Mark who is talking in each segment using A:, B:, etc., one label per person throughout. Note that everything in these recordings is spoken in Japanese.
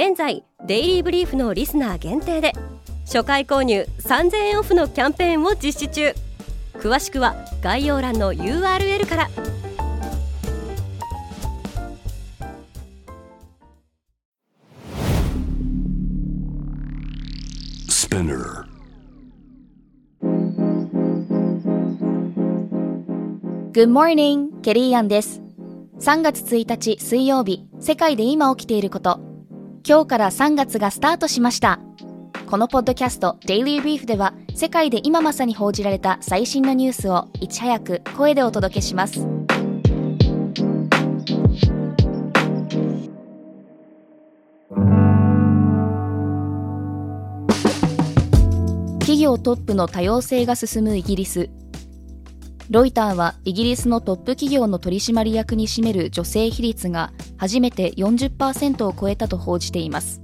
A: 現在デイリーブリーフのリスナー限定で初回購入3000円オフのキャンペーンを実施中。詳しくは概要欄の URL から
B: グッモーニングケリーアンです。3月1日水曜日世界で今起きていること今日から3月がスタートしましたこのポッドキャスト Daily Brief では世界で今まさに報じられた最新のニュースをいち早く声でお届けします。企業トップの多様性が進むイギリスロイターはイギリスのトップ企業の取締役に占める女性比率が初めて40%を超えたと報じています。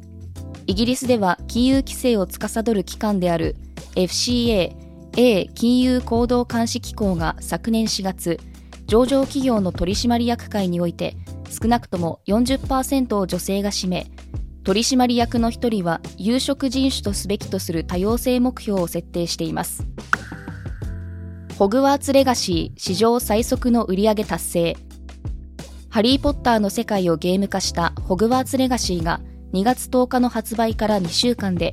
B: イギリスでは金融規制を司る機関である FCA A 金融行動監視機構が昨年4月上場企業の取締役会において少なくとも40%を女性が占め取締役の1人は有色人種とすべきとする多様性目標を設定しています。ホグワーツレガシー史上最速の売り上げ達成。ハリー・ポッターの世界をゲーム化したホグワーツレガシーが2月10日の発売から2週間で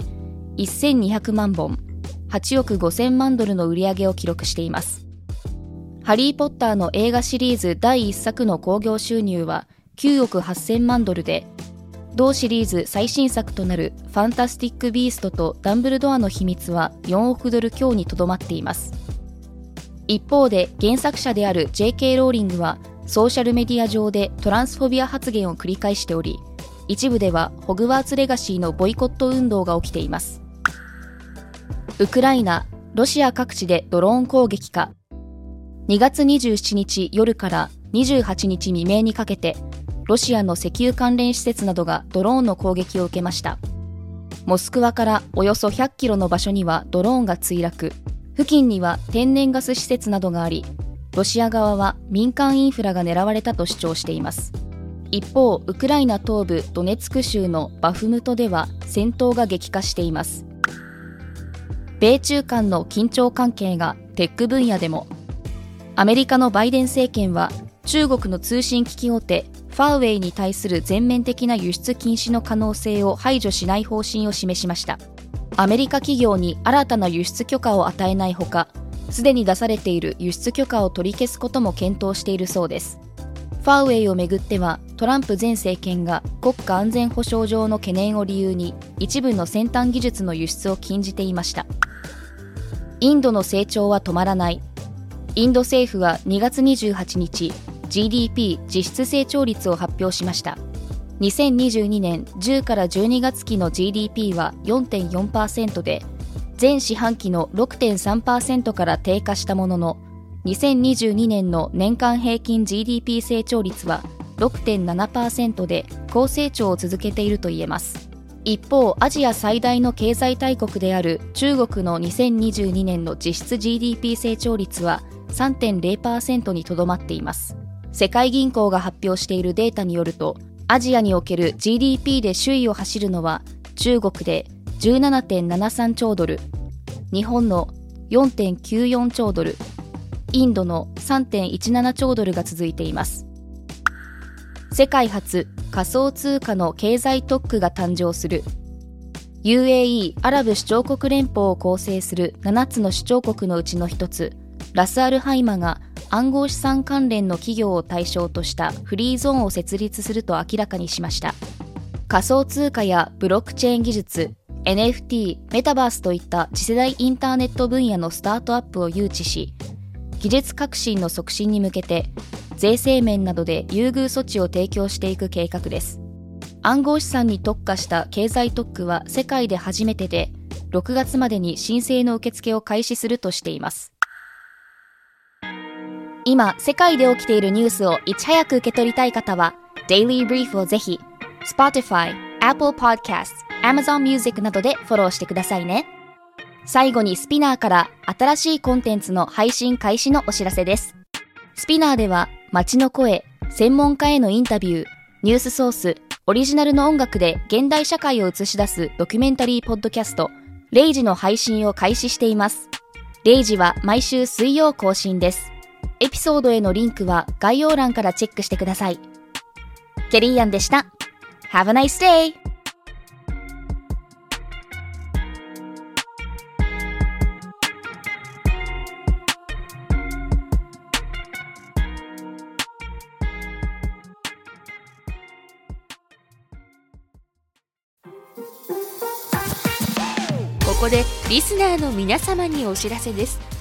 B: 1200万本8億5000万ドルの売り上げを記録しています。ハリー・ポッターの映画シリーズ第1作の興行収入は9億8000万ドルで同シリーズ最新作となるファンタスティック・ビーストとダンブルドアの秘密は4億ドル強にとどまっています。一方で原作者である J.K. ローリングはソーシャルメディア上でトランスフォビア発言を繰り返しており一部ではホグワーツレガシーのボイコット運動が起きています。ウクライナロシア各地でドローン攻撃か。2月27日夜から28日未明にかけてロシアの石油関連施設などがドローンの攻撃を受けました。モスクワからおよそ100キロの場所にはドローンが墜落。付近には天然ガス施設などがありロシア側は民間インフラが狙われたと主張しています。一方ウクライナ東部ドネツク州のバフムトでは戦闘が激化しています。米中間の緊張関係がテック分野でも。アメリカのバイデン政権は中国の通信機器大手ファーウェイに対する全面的な輸出禁止の可能性を排除しない方針を示しました。アメリカ企業に新たな輸出許可を与えないほかすでに出されている輸出許可を取り消すことも検討しているそうです。ファーウェイをめぐってはトランプ前政権が国家安全保障上の懸念を理由に一部の先端技術の輸出を禁じていました。インドの成長は止まらない。インド政府は2月28日 GDP 実質成長率を発表しました。2022年10から12月期の GDP は4.4%で前四半期の6.3%から低下したものの2022年の年間平均 GDP 成長率は6.7%で高成長を続けていると言えます。一方アジア最大の経済大国である中国の2022年の実質 GDP 成長率は3.0%にとどまっています。世界銀行が発表しているデータによるとアジアにおける GDP で首位を走るのは中国で17.73兆ドル日本の4.94兆ドルインドの3.17兆ドルが続いています。世界初仮想通貨の経済特区が誕生する UAE アラブ首長国連邦を構成する7つの首長国のうちの1つラスアルハイマが暗号資産関連の企業を対象としたフリーゾーンを設立すると明らかにしました仮想通貨やブロックチェーン技術 NFT メタバースといった次世代インターネット分野のスタートアップを誘致し技術革新の促進に向けて税制面などで優遇措置を提供していく計画です暗号資産に特化した経済特区は世界で初めてで、6月までに申請の受付を開始するとしています。今、世界で起きているニュースをいち早く受け取りたい方は、Daily Brief をぜひ、Spotify、Apple Podcasts、Amazon Music などでフォローしてくださいね。最後にスピナーから新しいコンテンツの配信開始のお知らせです。スピナーでは街の声、専門家へのインタビュー、ニュースソース、オリジナルの音楽で現代社会を映し出すドキュメンタリーポッドキャスト、レイジの配信を開始しています。レイジは毎週水曜更新です。エピソードへのリンクは概要欄からチェックしてください。ケリーアンでした。Have a nice day!
A: ここでリスナーの皆様にお知らせです